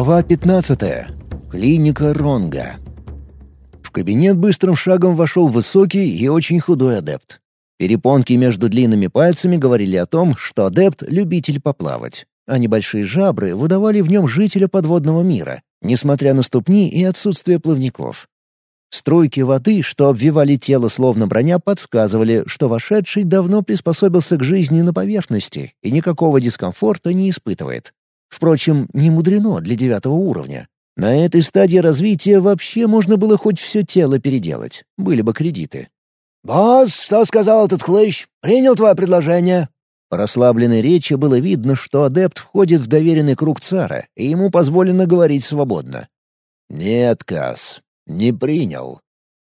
Глава 15. Клиника Ронга. В кабинет быстрым шагом вошел высокий и очень худой адепт. Перепонки между длинными пальцами говорили о том, что адепт — любитель поплавать, а небольшие жабры выдавали в нем жителя подводного мира, несмотря на ступни и отсутствие плавников. Струйки воды, что обвивали тело словно броня, подсказывали, что вошедший давно приспособился к жизни на поверхности и никакого дискомфорта не испытывает. Впрочем, не мудрено для девятого уровня. На этой стадии развития вообще можно было хоть все тело переделать. Были бы кредиты. «Босс, что сказал этот хлыщ? Принял твое предложение?» По расслабленной речи было видно, что адепт входит в доверенный круг цара, и ему позволено говорить свободно. «Нет, Касс, не принял».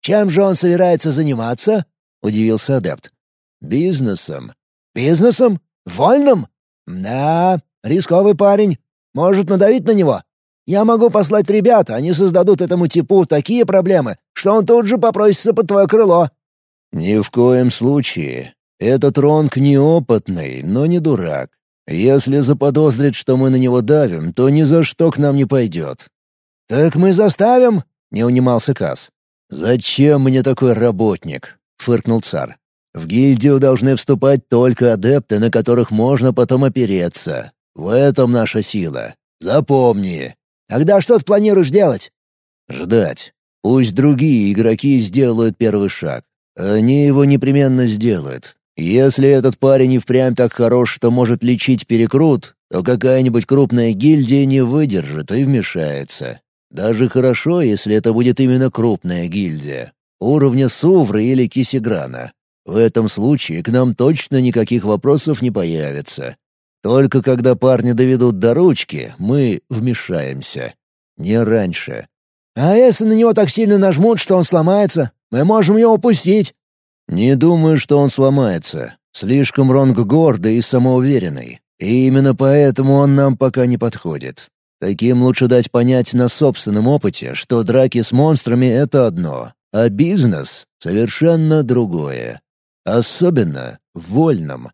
«Чем же он собирается заниматься?» — удивился адепт. «Бизнесом». «Бизнесом? Вольным? Да, Рисковый парень. Может надавить на него? Я могу послать ребят, они создадут этому типу такие проблемы, что он тут же попросится под твое крыло». «Ни в коем случае. Этот Ронг неопытный, но не дурак. Если заподозрит, что мы на него давим, то ни за что к нам не пойдет». «Так мы заставим?» — не унимался Кас. «Зачем мне такой работник?» — фыркнул царь. «В гильдию должны вступать только адепты, на которых можно потом опереться. В этом наша сила. Запомни. Тогда что ты планируешь делать? Ждать. Пусть другие игроки сделают первый шаг. Они его непременно сделают. Если этот парень и впрямь так хорош, что может лечить перекрут, то какая-нибудь крупная гильдия не выдержит и вмешается. Даже хорошо, если это будет именно крупная гильдия. Уровня Сувры или Кисиграна. В этом случае к нам точно никаких вопросов не появится. Только когда парни доведут до ручки, мы вмешаемся. Не раньше. А если на него так сильно нажмут, что он сломается, мы можем его упустить. Не думаю, что он сломается. Слишком Ронг гордый и самоуверенный. И именно поэтому он нам пока не подходит. Таким лучше дать понять на собственном опыте, что драки с монстрами — это одно, а бизнес — совершенно другое. Особенно в вольном,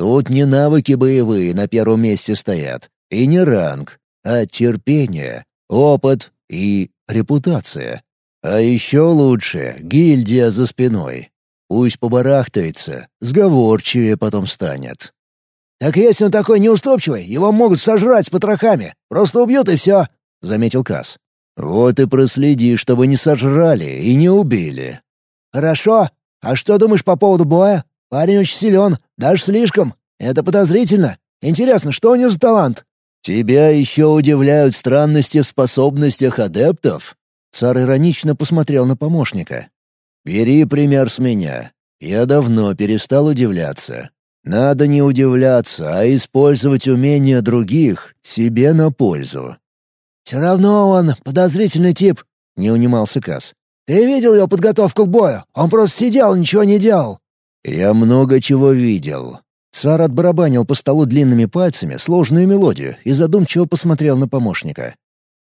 Тут не навыки боевые на первом месте стоят, и не ранг, а терпение, опыт и репутация. А еще лучше — гильдия за спиной. Пусть побарахтается, сговорчивее потом станет. «Так если он такой неуступчивый, его могут сожрать с потрохами. Просто убьют и все», — заметил Кас. «Вот и проследи, чтобы не сожрали и не убили». «Хорошо. А что думаешь по поводу боя? Парень очень силен, даже слишком. Это подозрительно. Интересно, что у него за талант?» «Тебя еще удивляют странности в способностях адептов?» Цар иронично посмотрел на помощника. «Бери пример с меня. Я давно перестал удивляться. Надо не удивляться, а использовать умения других себе на пользу». «Все равно он подозрительный тип», — не унимался Кас. «Ты видел его подготовку к бою? Он просто сидел ничего не делал». «Я много чего видел». Цар отбарабанил по столу длинными пальцами сложную мелодию и задумчиво посмотрел на помощника.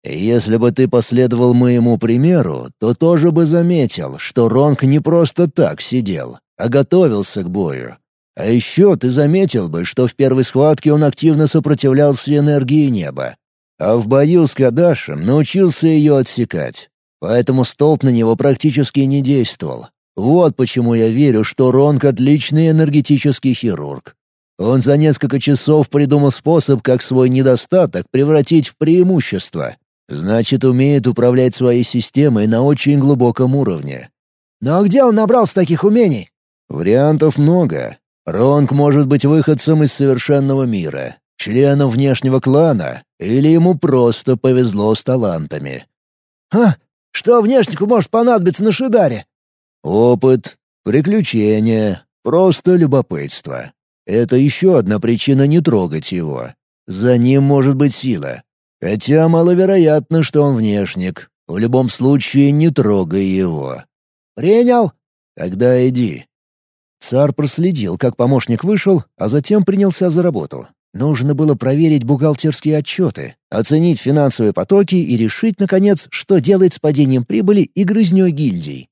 «Если бы ты последовал моему примеру, то тоже бы заметил, что Ронг не просто так сидел, а готовился к бою. А еще ты заметил бы, что в первой схватке он активно сопротивлялся энергии неба, а в бою с Кадашем научился ее отсекать. Поэтому столб на него практически не действовал, вот почему я верю, что Ронг — отличный энергетический хирург. Он за несколько часов придумал способ, как свой недостаток превратить в преимущество. Значит, умеет управлять своей системой на очень глубоком уровне. Но где он набрался таких умений? Вариантов много. Ронг может быть выходцем из совершенного мира, членом внешнего клана, или ему просто повезло с талантами. «Ха! Что внешнику может понадобиться на Шидаре?» Опыт, приключения, просто любопытство. Это еще одна причина не трогать его. За ним может быть сила. Хотя маловероятно, что он внешник. В любом случае, не трогай его. «Принял?» «Тогда иди». Цар проследил, как помощник вышел, а затем принялся за работу. Нужно было проверить бухгалтерские отчеты, оценить финансовые потоки и решить, наконец, что делать с падением прибыли и грызнёй гильдий.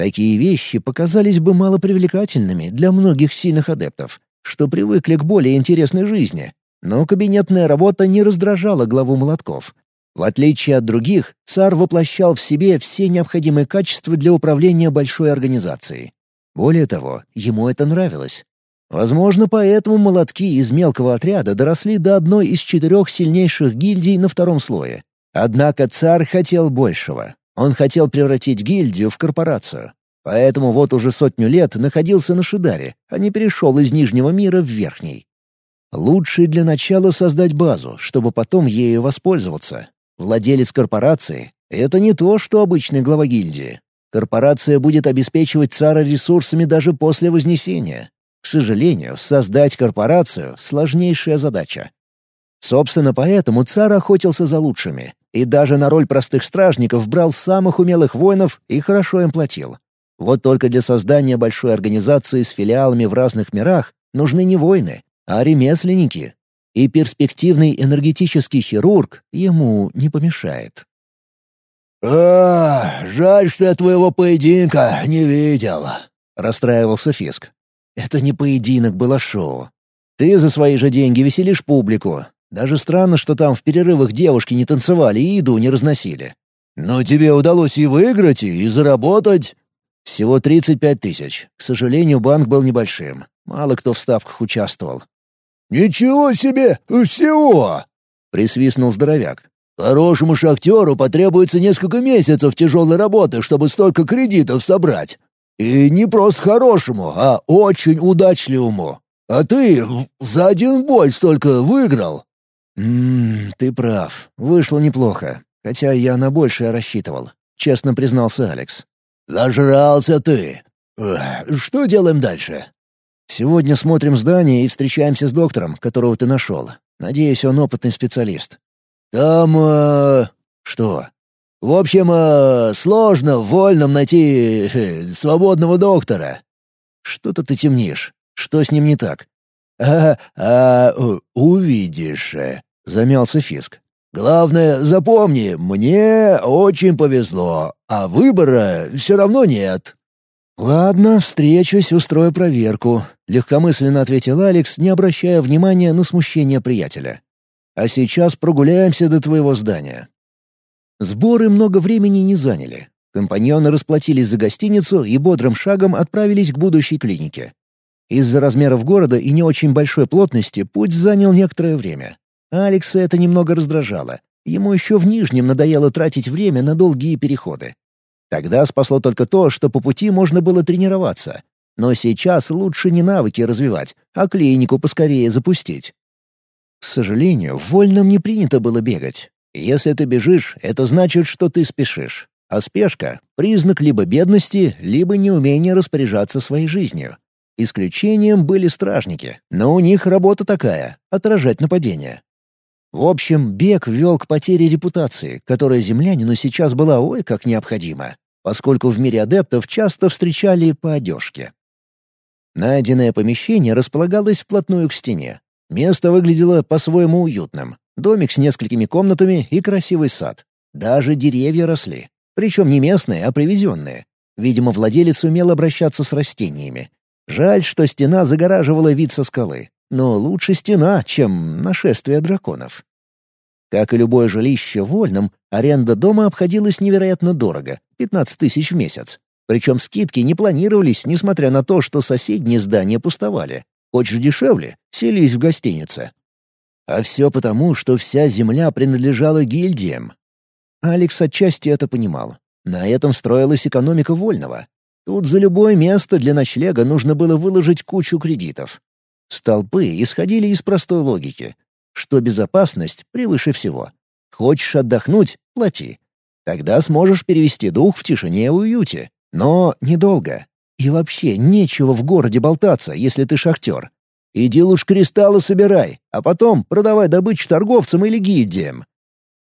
Такие вещи показались бы малопривлекательными для многих сильных адептов, что привыкли к более интересной жизни. Но кабинетная работа не раздражала главу молотков. В отличие от других, царь воплощал в себе все необходимые качества для управления большой организацией. Более того, ему это нравилось. Возможно, поэтому молотки из мелкого отряда доросли до одной из четырех сильнейших гильдий на втором слое. Однако царь хотел большего. Он хотел превратить гильдию в корпорацию. Поэтому вот уже сотню лет находился на Шидаре, а не перешел из Нижнего мира в Верхний. Лучше для начала создать базу, чтобы потом ею воспользоваться. Владелец корпорации — это не то, что обычный глава гильдии. Корпорация будет обеспечивать цара ресурсами даже после Вознесения. К сожалению, создать корпорацию — сложнейшая задача. Собственно, поэтому царь охотился за лучшими, и даже на роль простых стражников брал самых умелых воинов и хорошо им платил. Вот только для создания большой организации с филиалами в разных мирах нужны не воины, а ремесленники. И перспективный энергетический хирург ему не помешает. «А, жаль, что я твоего поединка не видел», — расстраивался Фиск. «Это не поединок, было шоу. Ты за свои же деньги веселишь публику. Даже странно, что там в перерывах девушки не танцевали и еду не разносили». «Но тебе удалось и выиграть, и заработать». «Всего 35 тысяч. К сожалению, банк был небольшим. Мало кто в ставках участвовал». «Ничего себе! Всего!» — присвистнул здоровяк. Хорошему шахтеру потребуется несколько месяцев тяжелой работы, чтобы столько кредитов собрать. И не просто хорошему, а очень удачливому. А ты за один бой столько выиграл. «Ммм, ты прав. Вышло неплохо. Хотя я на большее рассчитывал», — честно признался Алекс. «Зажрался ты. Что делаем дальше?» «Сегодня смотрим здание и встречаемся с доктором, которого ты нашел. Надеюсь, он опытный специалист. «Там... Э, что? В общем, э, сложно в вольном найти э, свободного доктора». «Что-то ты темнишь. Что с ним не так?» «А, а увидишь», — замялся Фиск. «Главное, запомни, мне очень повезло, а выбора все равно нет». «Ладно, встречусь, устрою проверку», — легкомысленно ответил Алекс, не обращая внимания на смущение приятеля. А сейчас прогуляемся до твоего здания». Сборы много времени не заняли. Компаньоны расплатились за гостиницу и бодрым шагом отправились к будущей клинике. Из-за размеров города и не очень большой плотности путь занял некоторое время. Алекса это немного раздражало. Ему еще в Нижнем надоело тратить время на долгие переходы. Тогда спасло только то, что по пути можно было тренироваться. Но сейчас лучше не навыки развивать, а клинику поскорее запустить. К сожалению, в вольном не принято было бегать. Если ты бежишь, это значит, что ты спешишь. А спешка — признак либо бедности, либо неумения распоряжаться своей жизнью. Исключением были стражники, но у них работа такая — отражать нападения. В общем, бег вел к потере репутации, которая землянину сейчас была ой как необходима, поскольку в мире адептов часто встречали по одежке. Найденное помещение располагалось вплотную к стене, Место выглядело по-своему уютным. Домик с несколькими комнатами и красивый сад. Даже деревья росли. Причем не местные, а привезенные. Видимо, владелец умел обращаться с растениями. Жаль, что стена загораживала вид со скалы. Но лучше стена, чем нашествие драконов. Как и любое жилище в Вольном, аренда дома обходилась невероятно дорого — 15 тысяч в месяц. Причем скидки не планировались, несмотря на то, что соседние здания пустовали. Хочешь дешевле? Селись в гостинице. А все потому, что вся земля принадлежала гильдиям. Алекс отчасти это понимал. На этом строилась экономика Вольного. Тут за любое место для ночлега нужно было выложить кучу кредитов. Столпы исходили из простой логики, что безопасность превыше всего. Хочешь отдохнуть — плати. Тогда сможешь перевести дух в тишине и уюте. Но недолго. И вообще, нечего в городе болтаться, если ты шахтер. Иди лучше кристаллы собирай, а потом продавай добычу торговцам или гильдиям.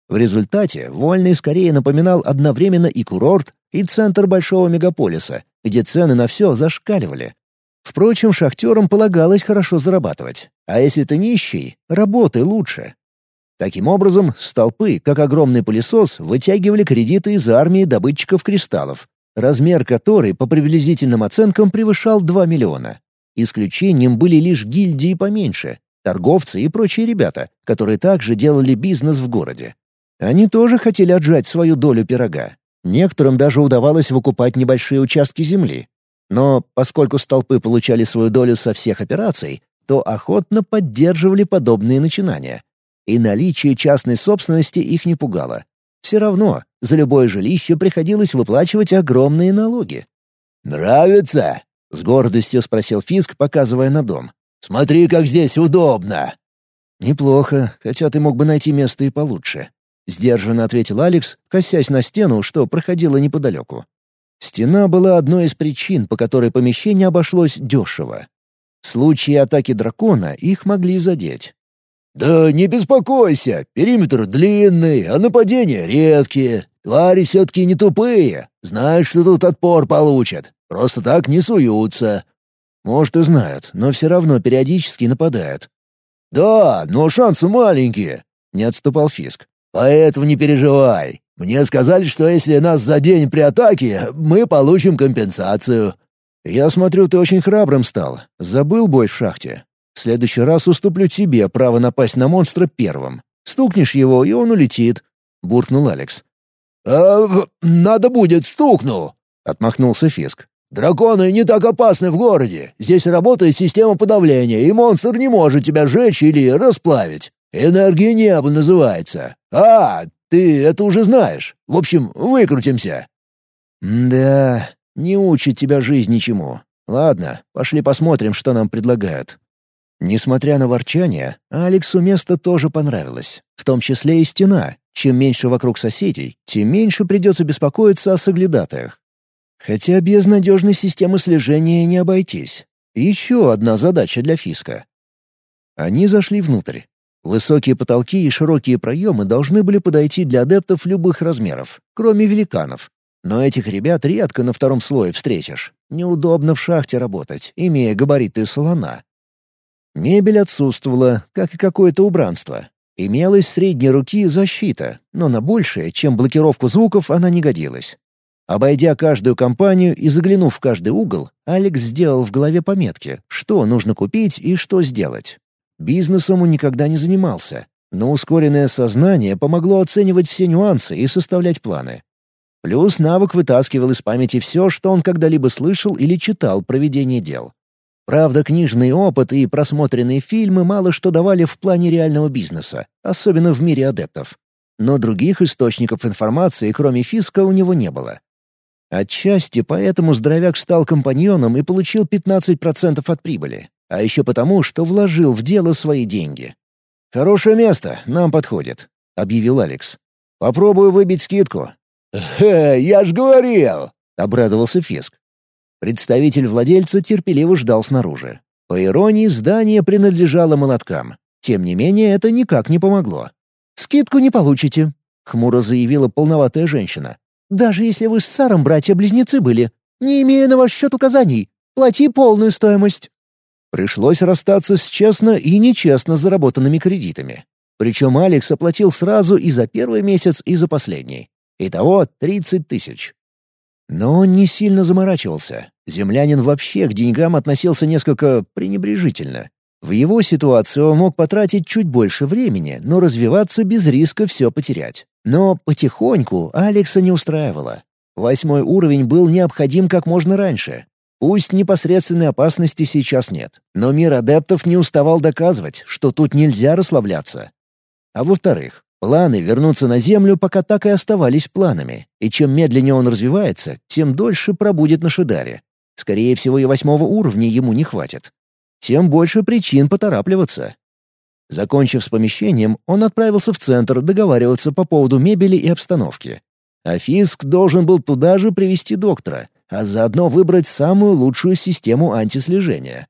В результате Вольный скорее напоминал одновременно и курорт, и центр большого мегаполиса, где цены на все зашкаливали. Впрочем, шахтерам полагалось хорошо зарабатывать. А если ты нищий, работай лучше. Таким образом, столпы, как огромный пылесос, вытягивали кредиты из армии добытчиков кристаллов, размер которой по приблизительным оценкам превышал 2 миллиона. Исключением были лишь гильдии поменьше. торговцы и прочие ребята, которые также делали бизнес в городе. Они тоже хотели отжать свою долю пирога. Некоторым даже удавалось выкупать небольшие участки земли. Но поскольку столпы получали свою долю со всех операций, то охотно поддерживали подобные начинания. И наличие частной собственности их не пугало. Все равно за любое жилище приходилось выплачивать огромные налоги. «Нравится?» — с гордостью спросил Фиск, показывая на дом. «Смотри, как здесь удобно!» «Неплохо, хотя ты мог бы найти место и получше», — сдержанно ответил Алекс, косясь на стену, что проходила неподалеку. Стена была одной из причин, по которой помещение обошлось дешево. В случае атаки дракона их могли задеть. «Да не беспокойся, периметр длинный, а нападения редкие. Твари все-таки не тупые, знают, что тут отпор получат. Просто так не суются». «Может, и знают, но все равно периодически нападают». «Да, но шансы маленькие», — не отступал Фиск. «Поэтому не переживай. Мне сказали, что если нас заденет при атаке, мы получим компенсацию». «Я смотрю, ты очень храбрым стал. Забыл бой в шахте. В следующий раз уступлю тебе право напасть на монстра первым. Стукнешь его, и он улетит», — буркнул Алекс. «А, надо будет, стукну», — отмахнулся Фиск. «Драконы не так опасны в городе. Здесь работает система подавления, и монстр не может тебя сжечь или расплавить. Энергия неба называется. А, ты это уже знаешь. В общем, выкрутимся». «Да, не учит тебя жизнь ничему. Ладно, пошли посмотрим, что нам предлагают». Несмотря на ворчание, Алексу место тоже понравилось, в том числе и стена. Чем меньше вокруг соседей, тем меньше придется беспокоиться о соглядатаях. Хотя без надежной системы слежения не обойтись. Еще одна задача для Фиска. Они зашли внутрь. Высокие потолки и широкие проемы должны были подойти для адептов любых размеров, кроме великанов. Но этих ребят редко на втором слое встретишь. Неудобно в шахте работать, имея габариты слона. Мебель отсутствовала, как и какое-то убранство. Имелась средней руки защита, но на большее, чем блокировку звуков, она не годилась. Обойдя каждую компанию и заглянув в каждый угол, Алекс сделал в голове пометки, что нужно купить и что сделать. Бизнесом он никогда не занимался, но ускоренное сознание помогло оценивать все нюансы и составлять планы. Плюс навык вытаскивал из памяти все, что он когда-либо слышал или читал про ведение дел. Правда, книжный опыт и просмотренные фильмы мало что давали в плане реального бизнеса, особенно в мире адептов. Но других источников информации, кроме Фиска, у него не было. Отчасти поэтому здоровяк стал компаньоном и получил 15% от прибыли а еще потому, что вложил в дело свои деньги. «Хорошее место, нам подходит», — объявил Алекс. «Попробую выбить скидку». «Хе, я ж говорил!» — обрадовался Фиск. Представитель владельца терпеливо ждал снаружи. По иронии, здание принадлежало молоткам. Тем не менее, это никак не помогло. «Скидку не получите», — хмуро заявила полноватая женщина. «Даже если вы с Саром братья-близнецы были. Не имею на ваш счет указаний. Плати полную стоимость». Пришлось расстаться с честно и нечестно заработанными кредитами. Причем Алекс оплатил сразу и за первый месяц, и за последний. Итого 30 тысяч. Но он не сильно заморачивался. Землянин вообще к деньгам относился несколько пренебрежительно. В его ситуации он мог потратить чуть больше времени, но развиваться без риска все потерять. Но потихоньку Алекса не устраивало. Восьмой уровень был необходим как можно раньше, Пусть непосредственной опасности сейчас нет, но мир адептов не уставал доказывать, что тут нельзя расслабляться. А во-вторых, планы вернуться на Землю пока так и оставались планами, и чем медленнее он развивается, тем дольше пробудет на Шидаре. Скорее всего, и восьмого уровня ему не хватит. Тем больше причин поторапливаться. Закончив с помещением, он отправился в центр договариваться по поводу мебели и обстановки. А Фиск должен был туда же привести доктора, а заодно выбрать самую лучшую систему антислежения.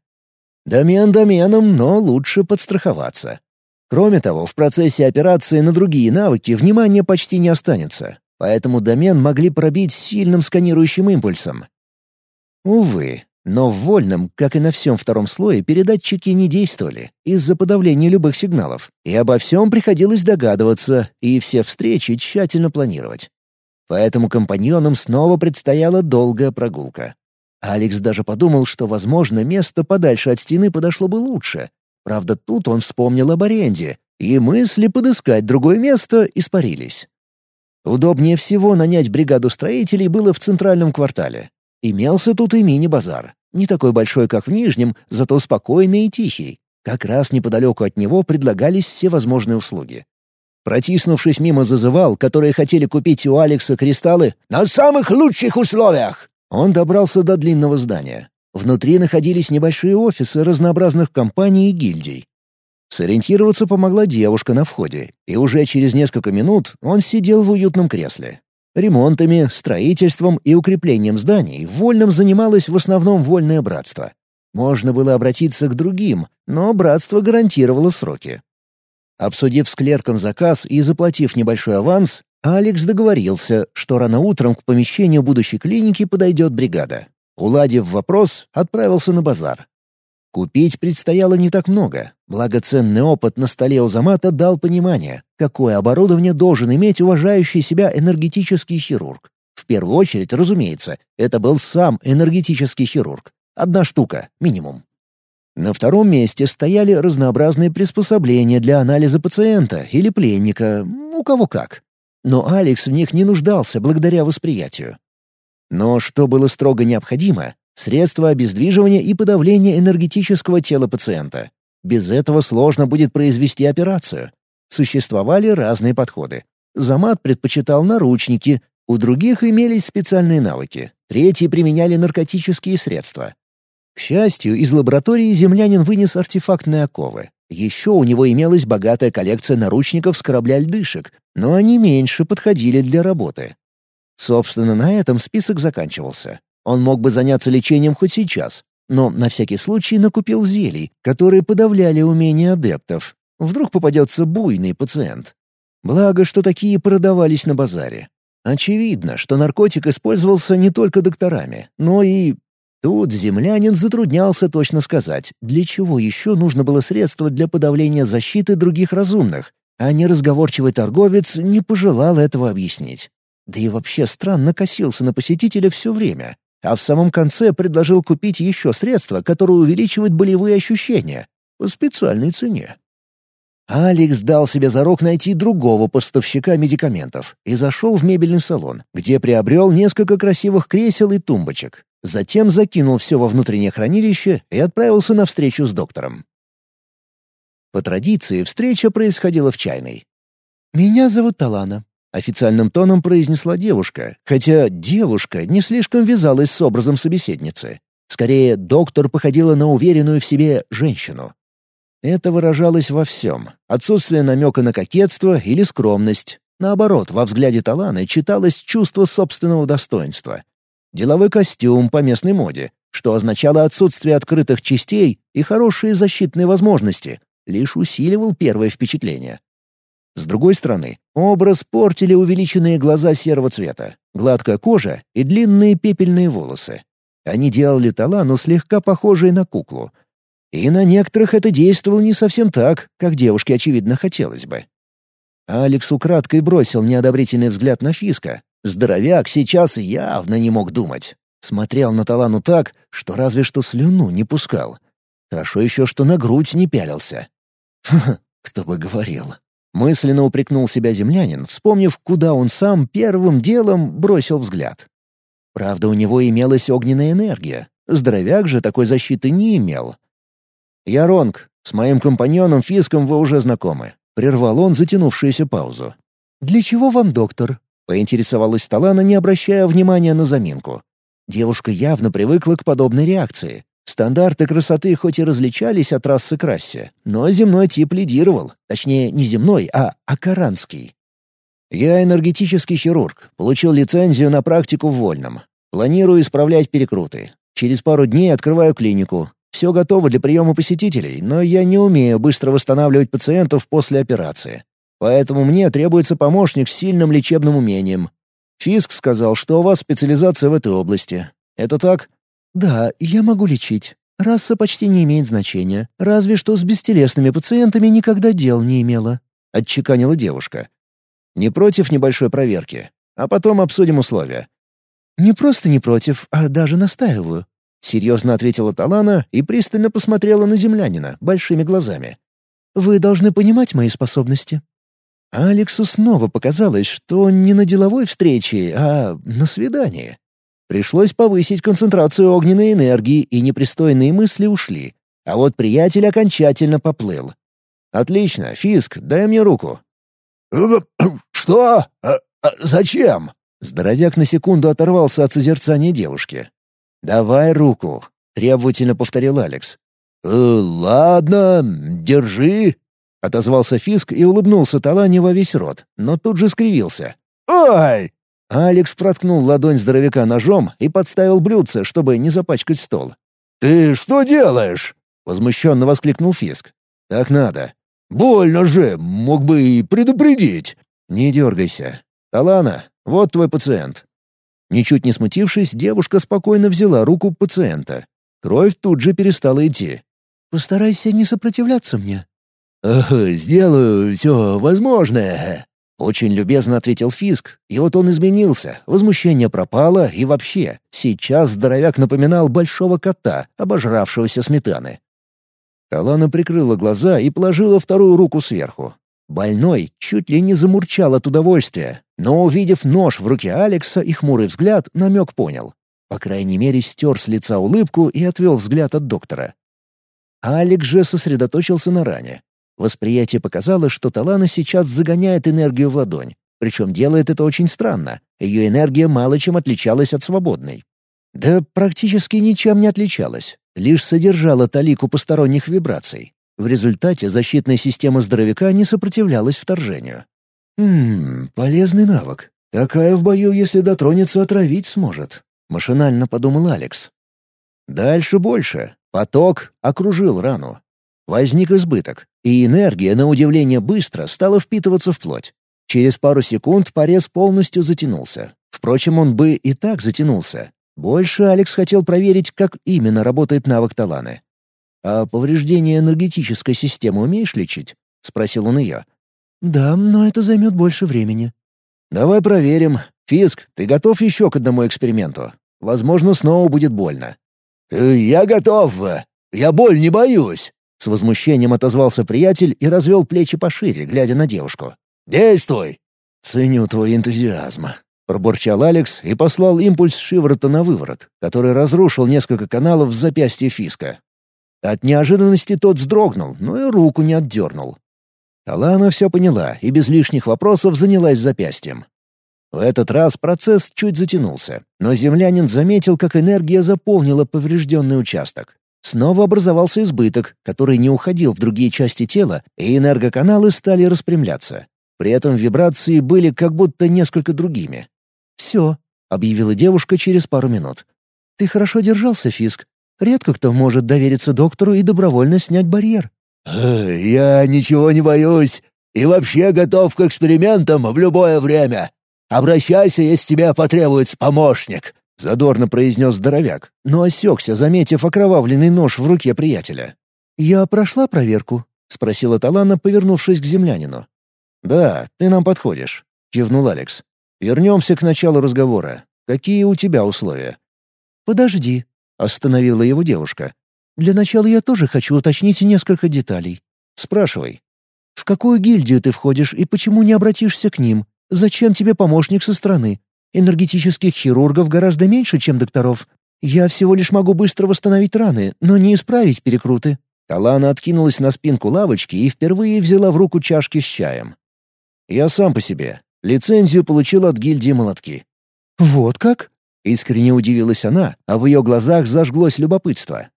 Домен доменом, но лучше подстраховаться. Кроме того, в процессе операции на другие навыки внимания почти не останется, поэтому домен могли пробить сильным сканирующим импульсом. Увы, но в вольном, как и на всем втором слое, передатчики не действовали из-за подавления любых сигналов, и обо всем приходилось догадываться и все встречи тщательно планировать. Поэтому компаньонам снова предстояла долгая прогулка. Алекс даже подумал, что, возможно, место подальше от стены подошло бы лучше. Правда, тут он вспомнил об аренде, и мысли подыскать другое место испарились. Удобнее всего нанять бригаду строителей было в центральном квартале. Имелся тут и мини-базар. Не такой большой, как в Нижнем, зато спокойный и тихий. Как раз неподалеку от него предлагались все возможные услуги. Протиснувшись мимо зазывал, которые хотели купить у Алекса кристаллы «на самых лучших условиях», он добрался до длинного здания. Внутри находились небольшие офисы разнообразных компаний и гильдий. Сориентироваться помогла девушка на входе, и уже через несколько минут он сидел в уютном кресле. Ремонтами, строительством и укреплением зданий вольным занималось в основном вольное братство. Можно было обратиться к другим, но братство гарантировало сроки. Обсудив с клерком заказ и заплатив небольшой аванс, Алекс договорился, что рано утром к помещению будущей клиники подойдет бригада. Уладив вопрос, отправился на базар. Купить предстояло не так много, благо ценный опыт на столе у Замата дал понимание, какое оборудование должен иметь уважающий себя энергетический хирург. В первую очередь, разумеется, это был сам энергетический хирург. Одна штука, минимум. На втором месте стояли разнообразные приспособления для анализа пациента или пленника, у кого как. Но Алекс в них не нуждался благодаря восприятию. Но что было строго необходимо — средства обездвиживания и подавления энергетического тела пациента. Без этого сложно будет произвести операцию. Существовали разные подходы. Замат предпочитал наручники, у других имелись специальные навыки, третьи применяли наркотические средства. К счастью, из лаборатории землянин вынес артефактные оковы. Еще у него имелась богатая коллекция наручников с корабля льдышек, но они меньше подходили для работы. Собственно, на этом список заканчивался. Он мог бы заняться лечением хоть сейчас, но на всякий случай накупил зелий, которые подавляли умения адептов. Вдруг попадется буйный пациент. Благо, что такие продавались на базаре. Очевидно, что наркотик использовался не только докторами, но и Тут землянин затруднялся точно сказать, для чего еще нужно было средство для подавления защиты других разумных, а неразговорчивый торговец не пожелал этого объяснить. Да и вообще странно косился на посетителя все время, а в самом конце предложил купить еще средство, которое увеличивает болевые ощущения, по специальной цене. Алекс дал себе зарок найти другого поставщика медикаментов и зашел в мебельный салон, где приобрел несколько красивых кресел и тумбочек. Затем закинул все во внутреннее хранилище и отправился на встречу с доктором. По традиции, встреча происходила в чайной. «Меня зовут Талана», — официальным тоном произнесла девушка, хотя девушка не слишком вязалась с образом собеседницы. Скорее, доктор походила на уверенную в себе женщину. Это выражалось во всем. Отсутствие намека на кокетство или скромность. Наоборот, во взгляде Таланы читалось чувство собственного достоинства деловой костюм по местной моде, что означало отсутствие открытых частей и хорошие защитные возможности, лишь усиливал первое впечатление. С другой стороны, образ портили увеличенные глаза серого цвета, гладкая кожа и длинные пепельные волосы. Они делали Талану слегка похожей на куклу. И на некоторых это действовало не совсем так, как девушке, очевидно, хотелось бы. Алекс украдкой бросил неодобрительный взгляд на Фиска, Здоровяк сейчас явно не мог думать. Смотрел на Талану так, что разве что слюну не пускал. Хорошо еще, что на грудь не пялился. Ха, кто бы говорил. Мысленно упрекнул себя землянин, вспомнив, куда он сам первым делом бросил взгляд. Правда, у него имелась огненная энергия. Здоровяк же такой защиты не имел. «Я Ронг. С моим компаньоном Фиском вы уже знакомы». Прервал он затянувшуюся паузу. «Для чего вам доктор?» — поинтересовалась Талана, не обращая внимания на заминку. Девушка явно привыкла к подобной реакции. Стандарты красоты хоть и различались от расы Красси, но земной тип лидировал. Точнее, не земной, а акаранский. «Я энергетический хирург. Получил лицензию на практику в Вольном. Планирую исправлять перекруты. Через пару дней открываю клинику. Все готово для приема посетителей, но я не умею быстро восстанавливать пациентов после операции. Поэтому мне требуется помощник с сильным лечебным умением. Фиск сказал, что у вас специализация в этой области. Это так? Да, я могу лечить. Раса почти не имеет значения, разве что с бестелесными пациентами никогда дел не имела», — отчеканила девушка. «Не против небольшой проверки, а потом обсудим условия». «Не просто не против, а даже настаиваю. серьезно ответила Талана и пристально посмотрела на землянина большими глазами. «Вы должны понимать мои способности». Алексу снова показалось, что не на деловой встрече, а на свидании. Пришлось повысить концентрацию огненной энергии, и непристойные мысли ушли. А вот приятель окончательно поплыл. «Отлично, Фиск, дай мне руку». «Что? А, а зачем?» Здоровяк на секунду оторвался от созерцания девушки. «Давай руку», — требовательно повторил Алекс. «Э, «Ладно, держи», — отозвался Фиск и улыбнулся Талане во весь рот, но тут же скривился. «Ай!» Алекс проткнул ладонь здоровяка ножом и подставил блюдце, чтобы не запачкать стол. «Ты что делаешь?» — возмущенно воскликнул Фиск. «Так надо». «Больно же, мог бы и предупредить». «Не дергайся. Талана, вот твой пациент». Ничуть не смутившись, девушка спокойно взяла руку пациента. Кровь тут же перестала идти. «Постарайся не сопротивляться мне». «Сделаю все возможное», — очень любезно ответил Фиск. И вот он изменился, возмущение пропало, и вообще, сейчас здоровяк напоминал большого кота, обожравшегося сметаны. Талана прикрыла глаза и положила вторую руку сверху. Больной чуть ли не замурчал от удовольствия, но, увидев нож в руке Алекса и хмурый взгляд, намек понял. По крайней мере, стер с лица улыбку и отвел взгляд от доктора. Алекс же сосредоточился на ране. Восприятие показало, что Талана сейчас загоняет энергию в ладонь, причем делает это очень странно. Ее энергия мало чем отличалась от свободной. Да практически ничем не отличалась, лишь содержала талику посторонних вибраций. В результате защитная система здоровяка не сопротивлялась вторжению. «Хм, полезный навык. Такая в бою, если дотронется, отравить сможет», — машинально подумал Алекс. Дальше больше. Поток окружил рану. Возник избыток, и энергия, на удивление быстро, стала впитываться в плоть. Через пару секунд порез полностью затянулся. Впрочем, он бы и так затянулся. Больше Алекс хотел проверить, как именно работает навык Таланы. «А повреждение энергетической системы умеешь лечить?» — спросил он ее. «Да, но это займет больше времени». «Давай проверим. Фиск, ты готов еще к одному эксперименту? Возможно, снова будет больно». «Э, «Я готов. Я боль не боюсь», — с возмущением отозвался приятель и развел плечи пошире, глядя на девушку. «Действуй!» «Ценю твой энтузиазм», — пробурчал Алекс и послал импульс шиворота на выворот, который разрушил несколько каналов в запястье Фиска. От неожиданности тот вздрогнул, но и руку не отдернул. Талана все поняла и без лишних вопросов занялась запястьем. В этот раз процесс чуть затянулся, но землянин заметил, как энергия заполнила поврежденный участок. Снова образовался избыток, который не уходил в другие части тела, и энергоканалы стали распрямляться. При этом вибрации были как будто несколько другими. «Все», — объявила девушка через пару минут. «Ты хорошо держался, Фиск. Редко кто может довериться доктору и добровольно снять барьер. «Я ничего не боюсь и вообще готов к экспериментам в любое время. Обращайся, если тебе потребуется помощник», — задорно произнес здоровяк, но осекся, заметив окровавленный нож в руке приятеля. «Я прошла проверку?» — спросила Талана, повернувшись к землянину. «Да, ты нам подходишь», — кивнул Алекс. «Вернемся к началу разговора. Какие у тебя условия?» «Подожди», — остановила его девушка. «Для начала я тоже хочу уточнить несколько деталей. Спрашивай. В какую гильдию ты входишь и почему не обратишься к ним? Зачем тебе помощник со стороны? Энергетических хирургов гораздо меньше, чем докторов. Я всего лишь могу быстро восстановить раны, но не исправить перекруты». Талана откинулась на спинку лавочки и впервые взяла в руку чашки с чаем. «Я сам по себе. Лицензию получил от гильдии молотки». «Вот как?» Искренне удивилась она, а в ее глазах зажглось любопытство.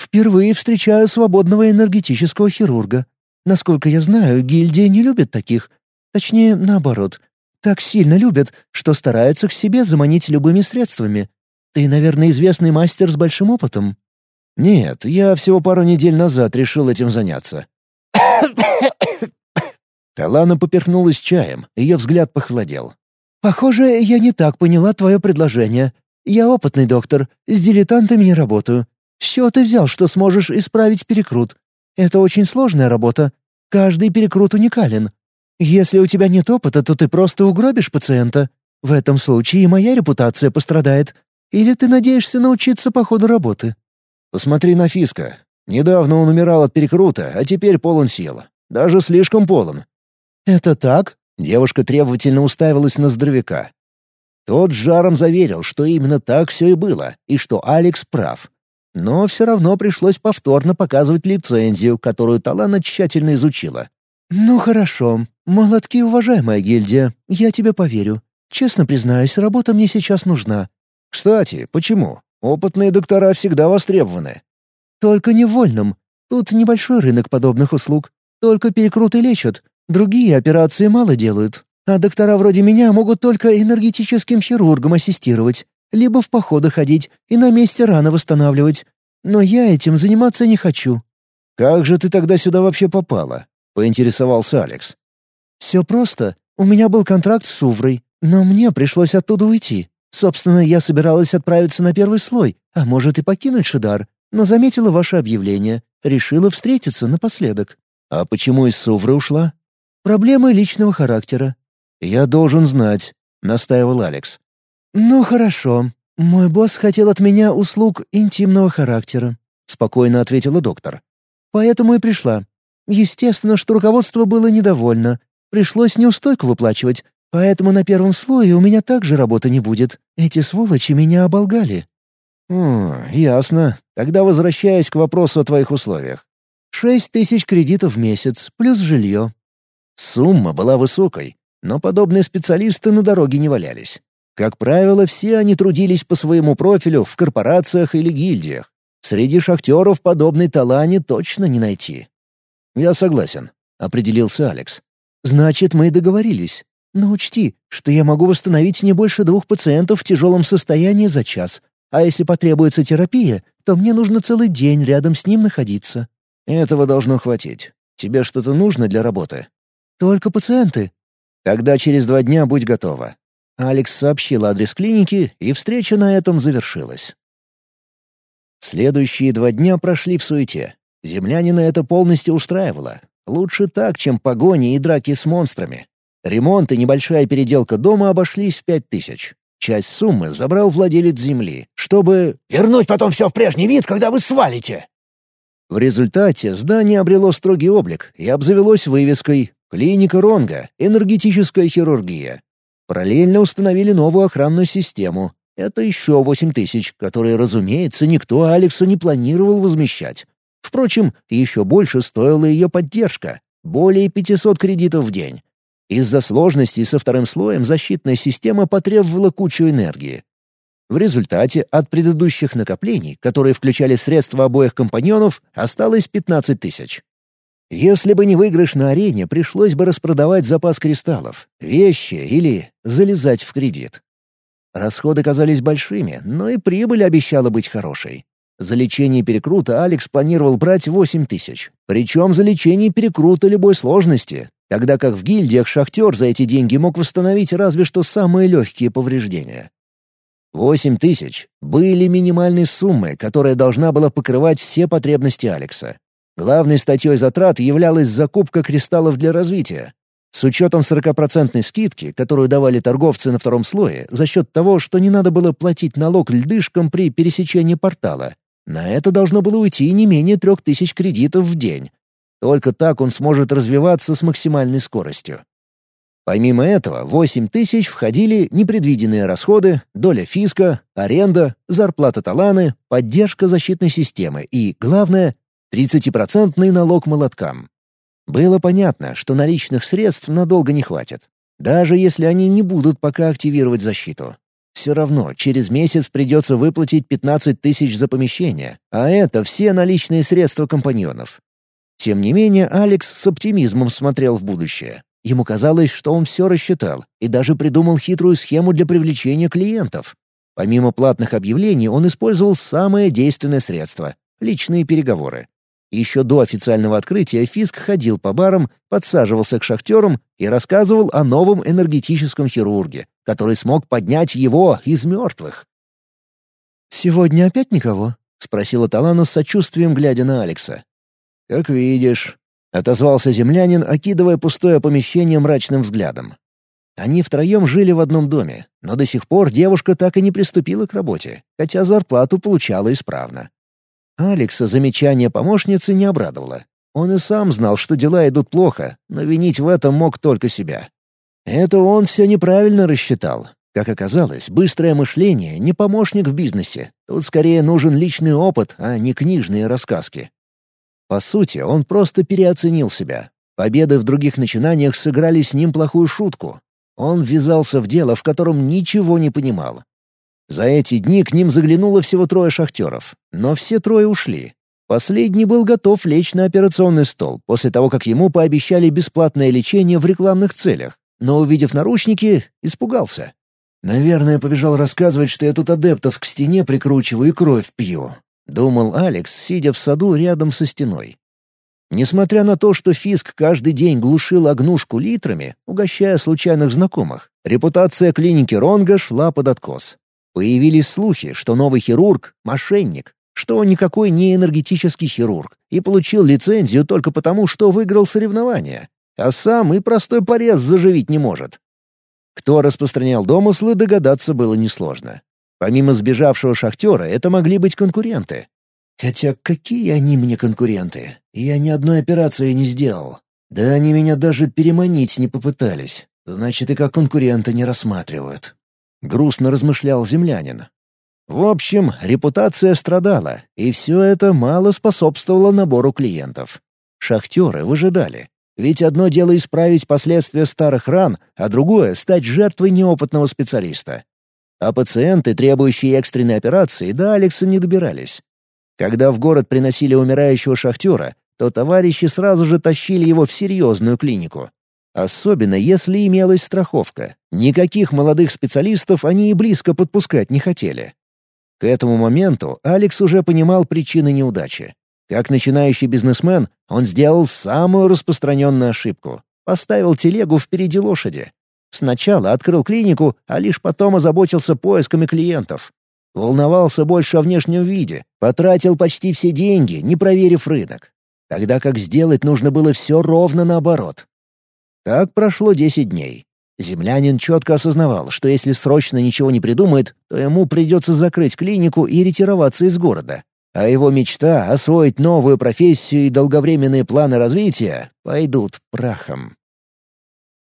«Впервые встречаю свободного энергетического хирурга. Насколько я знаю, гильдия не любит таких. Точнее, наоборот. Так сильно любят, что стараются к себе заманить любыми средствами. Ты, наверное, известный мастер с большим опытом». «Нет, я всего пару недель назад решил этим заняться». Талана поперхнулась чаем, ее взгляд похолодел. «Похоже, я не так поняла твое предложение. Я опытный доктор, с дилетантами не работаю. С чего ты взял, что сможешь исправить перекрут? Это очень сложная работа. Каждый перекрут уникален. Если у тебя нет опыта, то ты просто угробишь пациента. В этом случае и моя репутация пострадает. Или ты надеешься научиться по ходу работы?» «Посмотри на Фиска. Недавно он умирал от перекрута, а теперь полон сил. Даже слишком полон». «Это так?» Девушка требовательно уставилась на здоровяка. Тот с жаром заверил, что именно так все и было, и что Алекс прав. Но все равно пришлось повторно показывать лицензию, которую Талана тщательно изучила. «Ну хорошо. Молодки, уважаемая гильдия. Я тебе поверю. Честно признаюсь, работа мне сейчас нужна». «Кстати, почему? Опытные доктора всегда востребованы». «Только не в вольном. Тут небольшой рынок подобных услуг. Только перекруты лечат. Другие операции мало делают. А доктора вроде меня могут только энергетическим хирургам ассистировать, либо в походы ходить и на месте раны восстанавливать. Но я этим заниматься не хочу». «Как же ты тогда сюда вообще попала?» — поинтересовался Алекс. «Все просто. У меня был контракт с Суврой, но мне пришлось оттуда уйти. Собственно, я собиралась отправиться на первый слой, а может и покинуть Шидар, но заметила ваше объявление, решила встретиться напоследок». «А почему из Сувры ушла?» «Проблемы личного характера». «Я должен знать», — настаивал Алекс. «Ну хорошо. Мой босс хотел от меня услуг интимного характера», — спокойно ответила доктор. «Поэтому и пришла. Естественно, что руководство было недовольно. Пришлось неустойку выплачивать, поэтому на первом слое у меня также работы не будет. Эти сволочи меня оболгали». «Хм, ясно. Тогда возвращаясь к вопросу о твоих условиях. Шесть тысяч кредитов в месяц, плюс жилье». Сумма была высокой, но подобные специалисты на дороге не валялись. Как правило, все они трудились по своему профилю в корпорациях или гильдиях. Среди шахтеров подобной талане точно не найти. «Я согласен», — определился Алекс. «Значит, мы договорились. Но учти, что я могу восстановить не больше двух пациентов в тяжелом состоянии за час. А если потребуется терапия, то мне нужно целый день рядом с ним находиться». «Этого должно хватить. Тебе что-то нужно для работы?» «Только пациенты». «Тогда через два дня будь готова. Алекс сообщил адрес клиники, и встреча на этом завершилась. Следующие два дня прошли в суете. Землянина это полностью устраивало. Лучше так, чем погони и драки с монстрами. Ремонт и небольшая переделка дома обошлись в пять тысяч. Часть суммы забрал владелец земли, чтобы... «Вернуть потом все в прежний вид, когда вы свалите!» В результате здание обрело строгий облик и обзавелось вывеской «Клиника Ронга. Энергетическая хирургия». Параллельно установили новую охранную систему. Это еще 8 тысяч, которые, разумеется, никто Алексу не планировал возмещать. Впрочем, еще больше стоила ее поддержка — более 500 кредитов в день. Из-за сложностей со вторым слоем защитная система потребовала кучу энергии. В результате от предыдущих накоплений, которые включали средства обоих компаньонов, осталось 15 тысяч. Если бы не выигрыш на арене, пришлось бы распродавать запас кристаллов, вещи или залезать в кредит. Расходы казались большими, но и прибыль обещала быть хорошей. За лечение перекрута Алекс планировал брать 8 тысяч. Причем за лечение перекрута любой сложности, тогда как в гильдиях шахтер за эти деньги мог восстановить разве что самые легкие повреждения. 8 тысяч были минимальной суммой, которая должна была покрывать все потребности Алекса. Главной статьей затрат являлась закупка кристаллов для развития. С учетом 40% скидки, которую давали торговцы на втором слое, за счет того, что не надо было платить налог льдышкам при пересечении портала, на это должно было уйти не менее 3000 кредитов в день. Только так он сможет развиваться с максимальной скоростью. Помимо этого, 8 тысяч входили непредвиденные расходы, доля фиска, аренда, зарплата таланы, поддержка защитной системы и, главное, 30% налог молоткам. Было понятно, что наличных средств надолго не хватит, даже если они не будут пока активировать защиту. Все равно через месяц придется выплатить 15 тысяч за помещение, а это все наличные средства компаньонов. Тем не менее, Алекс с оптимизмом смотрел в будущее. Ему казалось, что он все рассчитал и даже придумал хитрую схему для привлечения клиентов. Помимо платных объявлений он использовал самое действенное средство — личные переговоры. Еще до официального открытия Фиск ходил по барам, подсаживался к шахтерам и рассказывал о новом энергетическом хирурге, который смог поднять его из мертвых. «Сегодня опять никого?» — спросила Талана с сочувствием, глядя на Алекса. «Как видишь», — отозвался землянин, окидывая пустое помещение мрачным взглядом. Они втроем жили в одном доме, но до сих пор девушка так и не приступила к работе, хотя зарплату получала исправно. Алекса замечание помощницы не обрадовало. Он и сам знал, что дела идут плохо, но винить в этом мог только себя. Это он все неправильно рассчитал. Как оказалось, быстрое мышление — не помощник в бизнесе. Тут скорее нужен личный опыт, а не книжные рассказки. По сути, он просто переоценил себя. Победы в других начинаниях сыграли с ним плохую шутку. Он ввязался в дело, в котором ничего не понимал. За эти дни к ним заглянуло всего трое шахтеров, но все трое ушли. Последний был готов лечь на операционный стол после того, как ему пообещали бесплатное лечение в рекламных целях, но, увидев наручники, испугался. «Наверное, побежал рассказывать, что я тут адептов к стене прикручиваю и кровь пью», — думал Алекс, сидя в саду рядом со стеной. Несмотря на то, что Фиск каждый день глушил огнушку литрами, угощая случайных знакомых, репутация клиники Ронга шла под откос. Появились слухи, что новый хирург — мошенник, что он никакой не энергетический хирург и получил лицензию только потому, что выиграл соревнования, а сам и простой порез заживить не может. Кто распространял домыслы, догадаться было несложно. Помимо сбежавшего шахтера, это могли быть конкуренты. Хотя какие они мне конкуренты? Я ни одной операции не сделал. Да они меня даже переманить не попытались. Значит, и как конкурента не рассматривают. Грустно размышлял землянин. В общем, репутация страдала, и все это мало способствовало набору клиентов. Шахтеры выжидали. Ведь одно дело исправить последствия старых ран, а другое — стать жертвой неопытного специалиста. А пациенты, требующие экстренной операции, до Алекса не добирались. Когда в город приносили умирающего шахтера, то товарищи сразу же тащили его в серьезную клинику. Особенно если имелась страховка. Никаких молодых специалистов они и близко подпускать не хотели. К этому моменту Алекс уже понимал причины неудачи. Как начинающий бизнесмен, он сделал самую распространенную ошибку. Поставил телегу впереди лошади. Сначала открыл клинику, а лишь потом озаботился поисками клиентов. Волновался больше о внешнем виде, потратил почти все деньги, не проверив рынок. Тогда как сделать нужно было все ровно наоборот. Так прошло 10 дней. Землянин четко осознавал, что если срочно ничего не придумает, то ему придется закрыть клинику и ретироваться из города а его мечта — освоить новую профессию и долговременные планы развития — пойдут прахом.